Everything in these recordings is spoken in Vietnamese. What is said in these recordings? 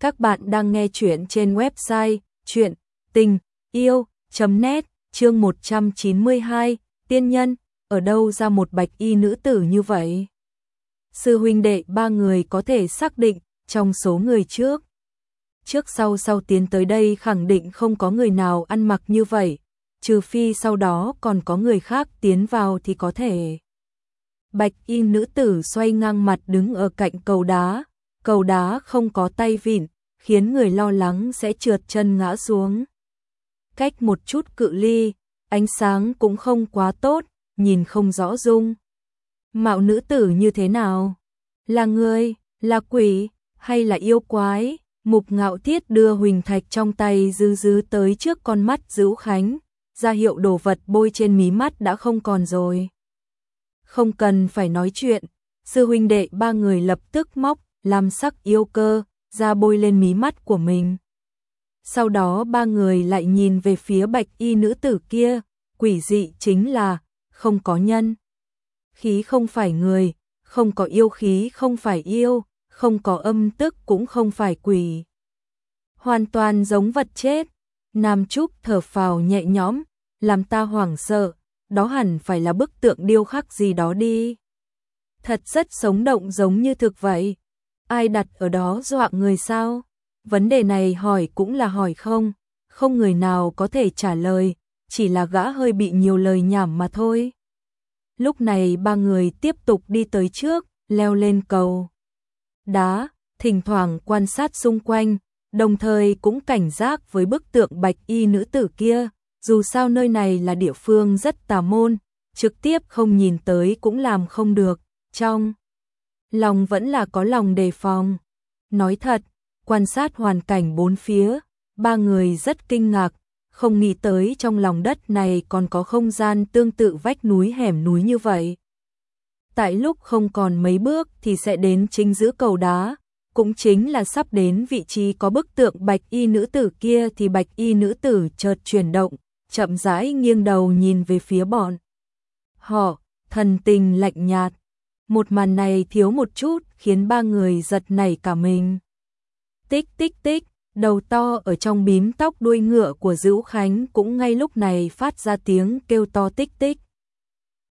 Các bạn đang nghe chuyện trên website chuyện tình yêu.net chương 192 tiên nhân, ở đâu ra một bạch y nữ tử như vậy? Sư huynh đệ ba người có thể xác định trong số người trước. Trước sau sau tiến tới đây khẳng định không có người nào ăn mặc như vậy, trừ phi sau đó còn có người khác tiến vào thì có thể. Bạch y nữ tử xoay ngang mặt đứng ở cạnh cầu đá, cầu đá không có tay vịn, khiến người lo lắng sẽ trượt chân ngã xuống. Cách một chút cự ly, ánh sáng cũng không quá tốt, nhìn không rõ dung. Mạo nữ tử như thế nào? Là người, là quỷ, hay là yêu quái? Mục ngạo thiết đưa huỳnh thạch trong tay dư dư tới trước con mắt Dữ khánh, ra hiệu đồ vật bôi trên mí mắt đã không còn rồi. Không cần phải nói chuyện, sư huynh đệ ba người lập tức móc, làm sắc yêu cơ, ra bôi lên mí mắt của mình. Sau đó ba người lại nhìn về phía bạch y nữ tử kia, quỷ dị chính là, không có nhân. Khí không phải người, không có yêu khí không phải yêu, không có âm tức cũng không phải quỷ. Hoàn toàn giống vật chết. Nam Trúc thở phào nhẹ nhõm, làm ta hoảng sợ, đó hẳn phải là bức tượng điêu khắc gì đó đi. Thật rất sống động giống như thực vậy. Ai đặt ở đó dọa người sao? Vấn đề này hỏi cũng là hỏi không, không người nào có thể trả lời, chỉ là gã hơi bị nhiều lời nhảm mà thôi. Lúc này ba người tiếp tục đi tới trước, leo lên cầu. Đá, thỉnh thoảng quan sát xung quanh, đồng thời cũng cảnh giác với bức tượng bạch y nữ tử kia, dù sao nơi này là địa phương rất tà môn, trực tiếp không nhìn tới cũng làm không được, trong lòng vẫn là có lòng đề phòng. Nói thật, quan sát hoàn cảnh bốn phía, ba người rất kinh ngạc, không nghĩ tới trong lòng đất này còn có không gian tương tự vách núi hẻm núi như vậy. Tại lúc không còn mấy bước thì sẽ đến chính giữa cầu đá, cũng chính là sắp đến vị trí có bức tượng bạch y nữ tử kia thì bạch y nữ tử chợt chuyển động, chậm rãi nghiêng đầu nhìn về phía bọn. Họ, thần tình lạnh nhạt. Một màn này thiếu một chút khiến ba người giật nảy cả mình. Tích tích tích, đầu to ở trong bím tóc đuôi ngựa của Dữ Khánh cũng ngay lúc này phát ra tiếng kêu to tích tích.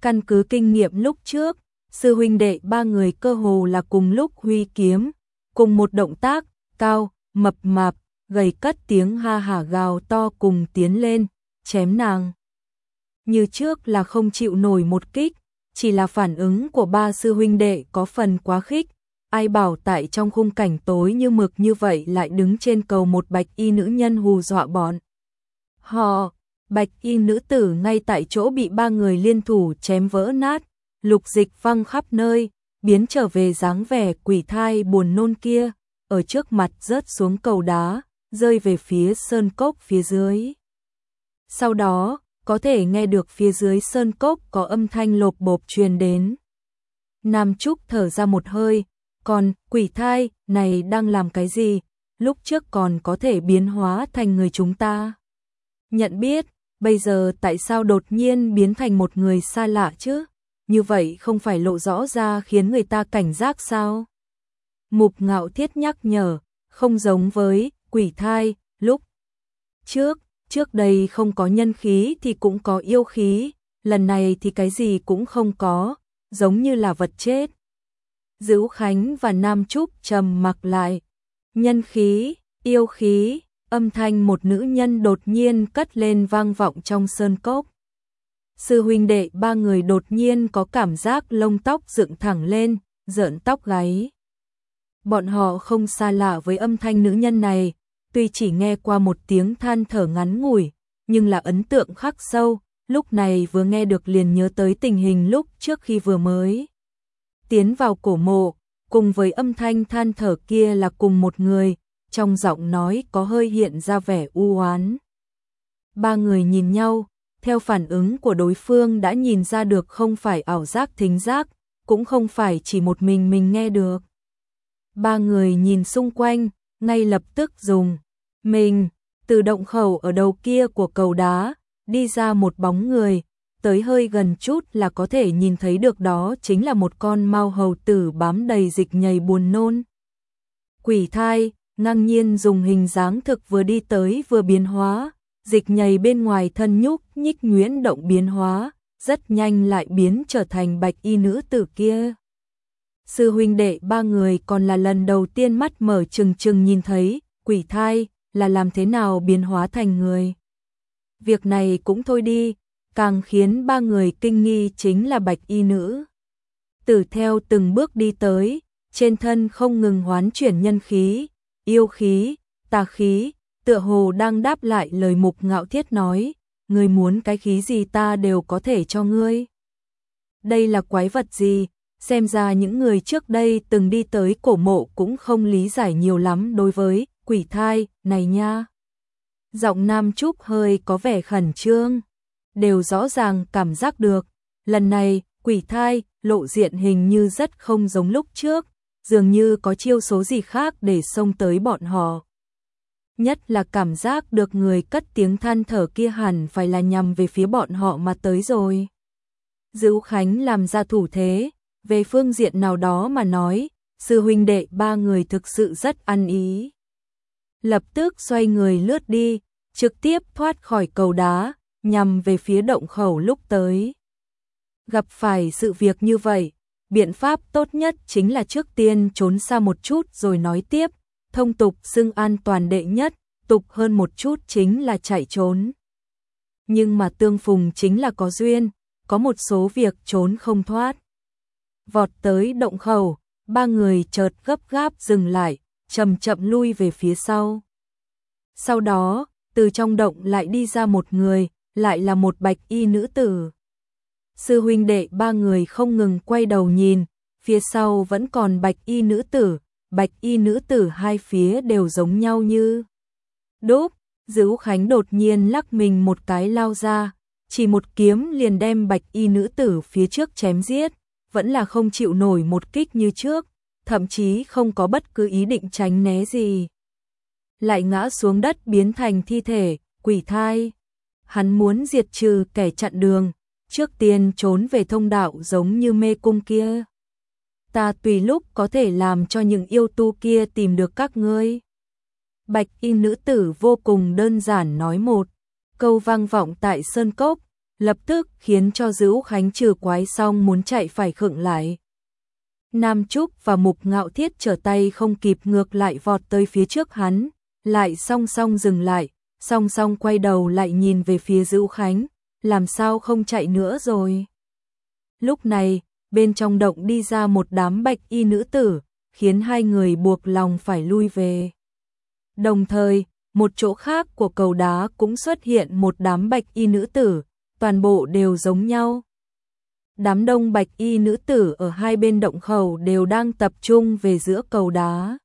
Căn cứ kinh nghiệm lúc trước, sư huynh đệ ba người cơ hồ là cùng lúc huy kiếm, cùng một động tác, cao, mập mạp, gầy cất tiếng ha hả gào to cùng tiến lên, chém nàng. Như trước là không chịu nổi một kích, chỉ là phản ứng của ba sư huynh đệ có phần quá khích, ai bảo tại trong khung cảnh tối như mực như vậy lại đứng trên cầu một bạch y nữ nhân hù dọa bọn. Họ, bạch y nữ tử ngay tại chỗ bị ba người liên thủ chém vỡ nát, lục dịch văng khắp nơi, biến trở về dáng vẻ quỷ thai buồn nôn kia, ở trước mặt rớt xuống cầu đá, rơi về phía sơn cốc phía dưới. Sau đó, có thể nghe được phía dưới sơn cốc có âm thanh lộp bộp truyền đến. Nam Trúc thở ra một hơi, còn quỷ thai này đang làm cái gì, lúc trước còn có thể biến hóa thành người chúng ta. Nhận biết, bây giờ tại sao đột nhiên biến thành một người xa lạ chứ? Như vậy không phải lộ rõ ra khiến người ta cảnh giác sao? Mục ngạo thiết nhắc nhở, không giống với quỷ thai, lúc trước, trước đây không có nhân khí thì cũng có yêu khí, lần này thì cái gì cũng không có, giống như là vật chết. Dữ Khánh và Nam Trúc trầm mặc lại. Nhân khí, yêu khí, âm thanh một nữ nhân đột nhiên cất lên vang vọng trong sơn cốc. Sư huynh đệ ba người đột nhiên có cảm giác lông tóc dựng thẳng lên, rợn tóc gáy. Bọn họ không xa lạ với âm thanh nữ nhân này, tuy chỉ nghe qua một tiếng than thở ngắn ngủi, nhưng là ấn tượng khắc sâu, lúc này vừa nghe được liền nhớ tới tình hình lúc trước khi vừa mới tiến vào cổ mộ, cùng với âm thanh than thở kia là cùng một người, trong giọng nói có hơi hiện ra vẻ u oán. Ba người nhìn nhau, theo phản ứng của đối phương đã nhìn ra được không phải ảo giác thính giác, cũng không phải chỉ một mình mình nghe được. Ba người nhìn xung quanh, ngay lập tức dùng mình từ động khẩu ở đầu kia của cầu đá đi ra một bóng người, tới hơi gần chút là có thể nhìn thấy được đó chính là một con mau hầu tử bám đầy dịch nhầy buồn nôn. Quỷ thai, ngang nhiên dùng hình dáng thực vừa đi tới vừa biến hóa, dịch nhầy bên ngoài thân nhúc nhích nguyễn động biến hóa, rất nhanh lại biến trở thành bạch y nữ tử kia. Sư huynh đệ ba người còn là lần đầu tiên mắt mở trừng trừng nhìn thấy, quỷ thai, là làm thế nào biến hóa thành người. Việc này cũng thôi đi, càng khiến ba người kinh nghi chính là bạch y nữ. Tử theo từng bước đi tới, trên thân không ngừng hoán chuyển nhân khí, yêu khí, tà khí, tựa hồ đang đáp lại lời mục ngạo thiết nói, ngươi muốn cái khí gì ta đều có thể cho ngươi. Đây là quái vật gì, xem ra những người trước đây từng đi tới cổ mộ cũng không lý giải nhiều lắm đối với quỷ thai này nha. Giọng Nam Trúc hơi có vẻ khẩn trương, đều rõ ràng cảm giác được, lần này quỷ thai lộ diện hình như rất không giống lúc trước, dường như có chiêu số gì khác để xông tới bọn họ. Nhất là cảm giác được người cất tiếng than thở kia hẳn phải là nhằm về phía bọn họ mà tới rồi. Dữ Khánh làm ra thủ thế, về phương diện nào đó mà nói, sư huynh đệ ba người thực sự rất ăn ý. Lập tức xoay người lướt đi, trực tiếp thoát khỏi cầu đá, nhằm về phía động khẩu lúc tới. Gặp phải sự việc như vậy, biện pháp tốt nhất chính là trước tiên trốn xa một chút rồi nói tiếp, thông tục xưng an toàn đệ nhất, tục hơn một chút chính là chạy trốn. Nhưng mà tương phùng chính là có duyên, có một số việc trốn không thoát. Vọt tới động khẩu, ba người chợt gấp gáp dừng lại, chậm chậm lui về phía sau. Sau đó, từ trong động lại đi ra một người, lại là một bạch y nữ tử. Sư huynh đệ ba người không ngừng quay đầu nhìn, phía sau vẫn còn bạch y nữ tử, bạch y nữ tử hai phía đều giống nhau như. Đốp, Dữ Khánh đột nhiên lắc mình một cái lao ra, chỉ một kiếm liền đem bạch y nữ tử phía trước chém giết, vẫn là không chịu nổi một kích như trước, thậm chí không có bất cứ ý định tránh né gì. Lại ngã xuống đất biến thành thi thể, quỷ thai. Hắn muốn diệt trừ kẻ chặn đường, trước tiên trốn về thông đạo giống như mê cung kia. Ta tùy lúc có thể làm cho những yêu tu kia tìm được các ngươi. Bạch y nữ tử vô cùng đơn giản nói một câu vang vọng tại sơn cốc, lập tức khiến cho Dữ Khánh trừ quái xong muốn chạy phải khựng lại. Nam Trúc và Mục Ngạo Thiết trở tay không kịp ngược lại vọt tới phía trước hắn, lại song song dừng lại, song song quay đầu lại nhìn về phía Dữ Khánh, làm sao không chạy nữa rồi. Lúc này, bên trong động đi ra một đám bạch y nữ tử, khiến hai người buộc lòng phải lui về. Đồng thời, một chỗ khác của cầu đá cũng xuất hiện một đám bạch y nữ tử, toàn bộ đều giống nhau. Đám đông bạch y nữ tử ở hai bên động khẩu đều đang tập trung về giữa cầu đá.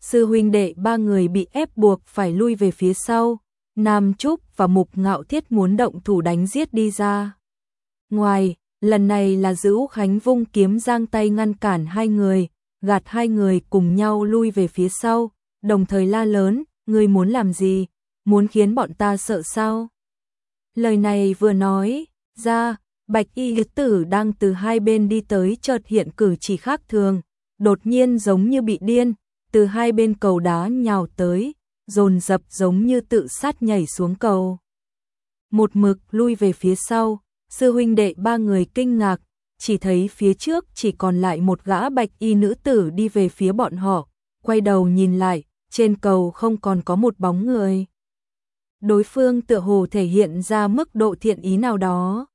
Sư huynh đệ ba người bị ép buộc phải lui về phía sau, Nam Trúc và Mục Ngạo Thiết muốn động thủ đánh giết đi ra. Ngoài, lần này là giữ Khánh vung kiếm giang tay ngăn cản hai người, gạt hai người cùng nhau lui về phía sau, đồng thời la lớn, ngươi muốn làm gì, muốn khiến bọn ta sợ sao? Lời này vừa nói, ra, bạch y nữ tử đang từ hai bên đi tới chợt hiện cử chỉ khác thường, đột nhiên giống như bị điên, từ hai bên cầu đá nhào tới, dồn dập giống như tự sát nhảy xuống cầu. Một mực lui về phía sau, sư huynh đệ ba người kinh ngạc, chỉ thấy phía trước chỉ còn lại một gã bạch y nữ tử đi về phía bọn họ, quay đầu nhìn lại, trên cầu không còn có một bóng người. Đối phương tựa hồ thể hiện ra mức độ thiện ý nào đó.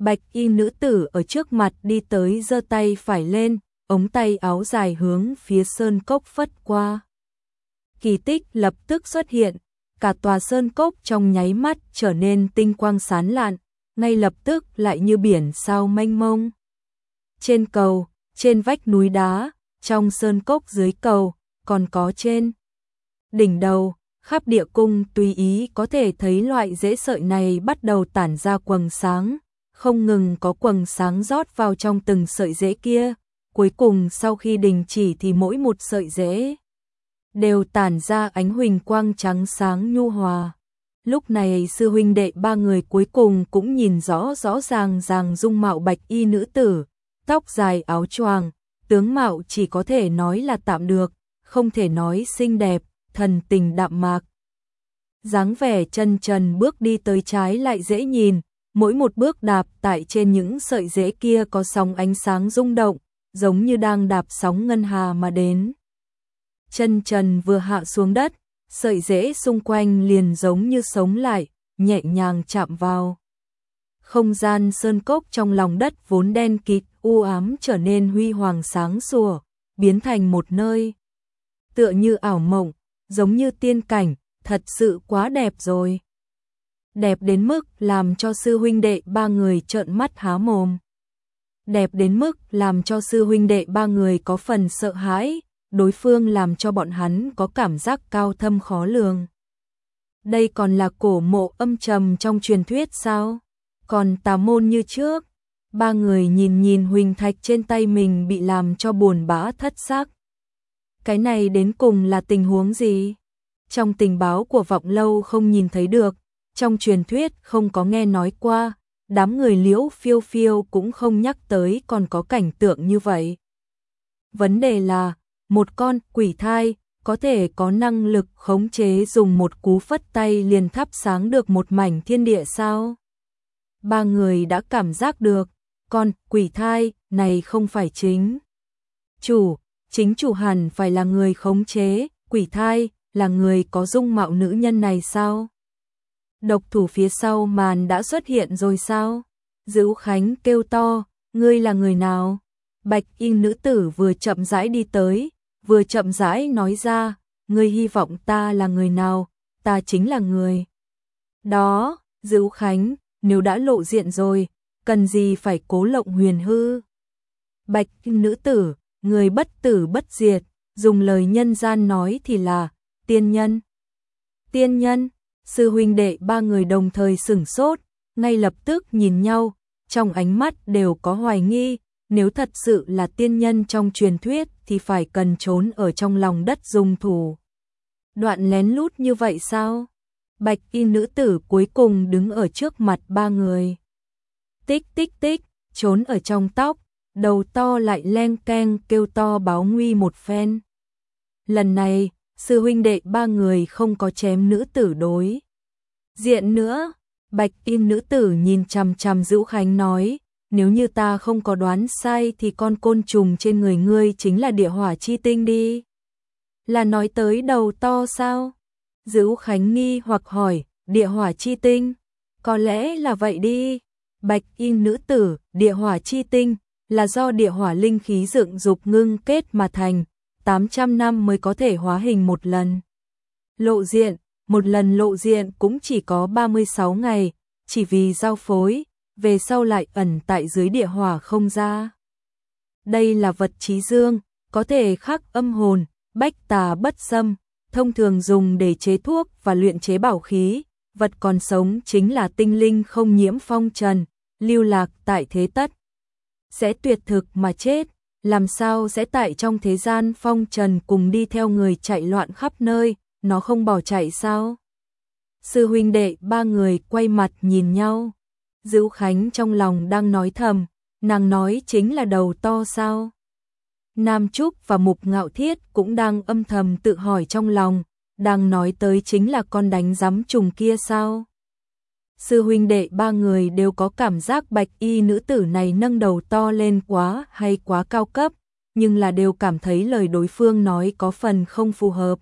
Bạch y nữ tử ở trước mặt đi tới giơ tay phải lên, ống tay áo dài hướng phía sơn cốc phất qua. Kỳ tích lập tức xuất hiện, cả tòa sơn cốc trong nháy mắt trở nên tinh quang sán lạn, ngay lập tức lại như biển sao mênh mông. Trên cầu, trên vách núi đá, trong sơn cốc dưới cầu, còn có trên đỉnh đầu, khắp địa cung tùy ý có thể thấy loại dễ sợi này bắt đầu tản ra quầng sáng, không ngừng có quầng sáng rót vào trong từng sợi rễ kia, cuối cùng sau khi đình chỉ thì mỗi một sợi rễ đều tản ra ánh huỳnh quang trắng sáng nhu hòa. Lúc này sư huynh đệ ba người cuối cùng cũng nhìn rõ rõ ràng ràng dung mạo bạch y nữ tử, tóc dài áo choàng, tướng mạo chỉ có thể nói là tạm được, không thể nói xinh đẹp, thần tình đạm mạc. dáng vẻ chân trần bước đi tới trái lại dễ nhìn, mỗi một bước đạp tại trên những sợi rễ kia có sóng ánh sáng rung động, giống như đang đạp sóng ngân hà mà đến. Chân trần vừa hạ xuống đất, sợi rễ xung quanh liền giống như sống lại, nhẹ nhàng chạm vào. Không gian sơn cốc trong lòng đất vốn đen kịt, u ám trở nên huy hoàng sáng sủa, biến thành một nơi. Tựa như ảo mộng, giống như tiên cảnh, thật sự quá đẹp rồi. Đẹp đến mức làm cho sư huynh đệ ba người trợn mắt há mồm. Đẹp đến mức làm cho sư huynh đệ ba người có phần sợ hãi, đối phương làm cho bọn hắn có cảm giác cao thâm khó lường. Đây còn là cổ mộ âm trầm trong truyền thuyết sao? Còn tà môn như trước, ba người nhìn nhìn huỳnh thạch trên tay mình bị làm cho buồn bã thất xác. Cái này đến cùng là tình huống gì? Trong tình báo của vọng lâu không nhìn thấy được, trong truyền thuyết không có nghe nói qua, đám người liễu phiêu phiêu cũng không nhắc tới còn có cảnh tượng như vậy. Vấn đề là, một con quỷ thai có thể có năng lực khống chế dùng một cú phất tay liền thắp sáng được một mảnh thiên địa sao? Ba người đã cảm giác được, con quỷ thai này không phải chính. Chủ, chính chủ hẳn phải là người khống chế, quỷ thai là người có dung mạo nữ nhân này sao? Độc thủ phía sau màn đã xuất hiện rồi sao? Dữ Khánh kêu to, ngươi là người nào? Bạch y nữ tử vừa chậm rãi đi tới, vừa chậm rãi nói ra, ngươi hy vọng ta là người nào, ta chính là người. Đó, Dữ Khánh, nếu đã lộ diện rồi, cần gì phải cố lộng huyền hư. Bạch nữ tử, người bất tử bất diệt, dùng lời nhân gian nói thì là tiên nhân. Tiên nhân, sư huynh đệ ba người đồng thời sửng sốt, ngay lập tức nhìn nhau, trong ánh mắt đều có hoài nghi, nếu thật sự là tiên nhân trong truyền thuyết thì phải cần trốn ở trong lòng đất dùng thủ. Đoạn lén lút như vậy sao? Bạch y nữ tử cuối cùng đứng ở trước mặt ba người. Tích tích tích, trốn ở trong tóc, đầu to lại len keng kêu to báo nguy một phen. Lần này, sư huynh đệ ba người không có chém nữ tử đối. Diện nữa, bạch in nữ tử nhìn chằm chằm Dữu Khánh nói, nếu như ta không có đoán sai thì con côn trùng trên người ngươi chính là địa hỏa chi tinh đi. Là nói tới đầu to sao? Dữu Khánh nghi hoặc hỏi, địa hỏa chi tinh? Có lẽ là vậy đi. Bạch in nữ tử, địa hỏa chi tinh, là do địa hỏa linh khí dựng dục ngưng kết mà thành, 800 năm mới có thể hóa hình một lần. Lộ diện, một lần lộ diện cũng chỉ có 36 ngày, chỉ vì giao phối, về sau lại ẩn tại dưới địa hỏa không ra. Đây là vật trí dương, có thể khắc âm hồn, bách tà bất xâm, thông thường dùng để chế thuốc và luyện chế bảo khí, vật còn sống chính là tinh linh không nhiễm phong trần, lưu lạc tại thế tất. Sẽ tuyệt thực mà chết, làm sao sẽ tại trong thế gian phong trần cùng đi theo người chạy loạn khắp nơi, nó không bỏ chạy sao? Sư huynh đệ ba người quay mặt nhìn nhau. Dữ Khánh trong lòng đang nói thầm, nàng nói chính là đầu to sao? Nam Trúc và Mục Ngạo Thiết cũng đang âm thầm tự hỏi trong lòng, đang nói tới chính là con đánh giám trùng kia sao? Sư huynh đệ ba người đều có cảm giác bạch y nữ tử này nâng đầu to lên quá hay quá cao cấp, nhưng là đều cảm thấy lời đối phương nói có phần không phù hợp.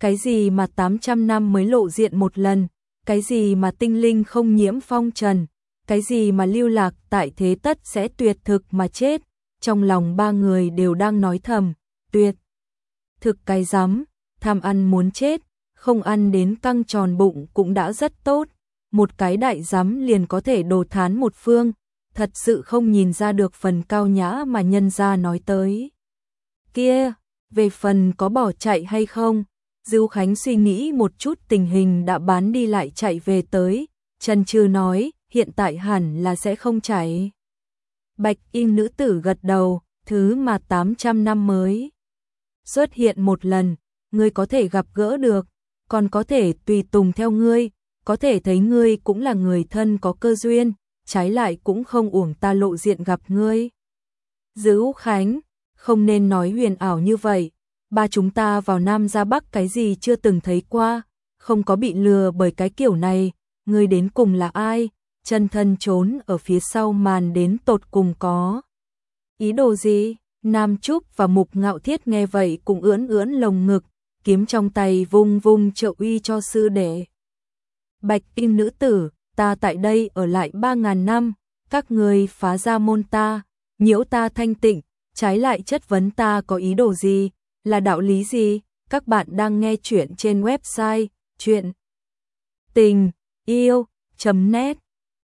Cái gì mà 800 năm mới lộ diện một lần, cái gì mà tinh linh không nhiễm phong trần, cái gì mà lưu lạc tại thế tất sẽ tuyệt thực mà chết, trong lòng ba người đều đang nói thầm, tuyệt. Thực cái rắm tham ăn muốn chết, không ăn đến căng tròn bụng cũng đã rất tốt, một cái đại giám liền có thể đồ thán một phương, thật sự không nhìn ra được phần cao nhã mà nhân gia nói tới. Kia, về phần có bỏ chạy hay không, Dưu Khánh suy nghĩ một chút tình hình đã bán đi lại chạy về tới, Trần Trư nói, hiện tại hẳn là sẽ không chạy. Bạch y nữ tử gật đầu, thứ mà 800 năm mới. Xuất hiện một lần, ngươi có thể gặp gỡ được, còn có thể tùy tùng theo ngươi, có thể thấy ngươi cũng là người thân có cơ duyên, trái lại cũng không uổng ta lộ diện gặp ngươi. Dữ Khánh, không nên nói huyền ảo như vậy, ba chúng ta vào Nam ra Bắc cái gì chưa từng thấy qua, không có bị lừa bởi cái kiểu này, ngươi đến cùng là ai, chân thân trốn ở phía sau màn đến tột cùng có. Ý đồ gì? Nam Trúc và Mục Ngạo Thiết nghe vậy cũng ưỡn ưỡn lồng ngực, kiếm trong tay vung vung trợ uy cho sư đệ. Bạch Kim nữ tử, ta tại đây ở lại ba ngàn năm, các người phá ra môn ta, nhiễu ta thanh tịnh, trái lại chất vấn ta có ý đồ gì, là đạo lý gì? Các bạn đang nghe chuyện trên website chuyện tình yêu.net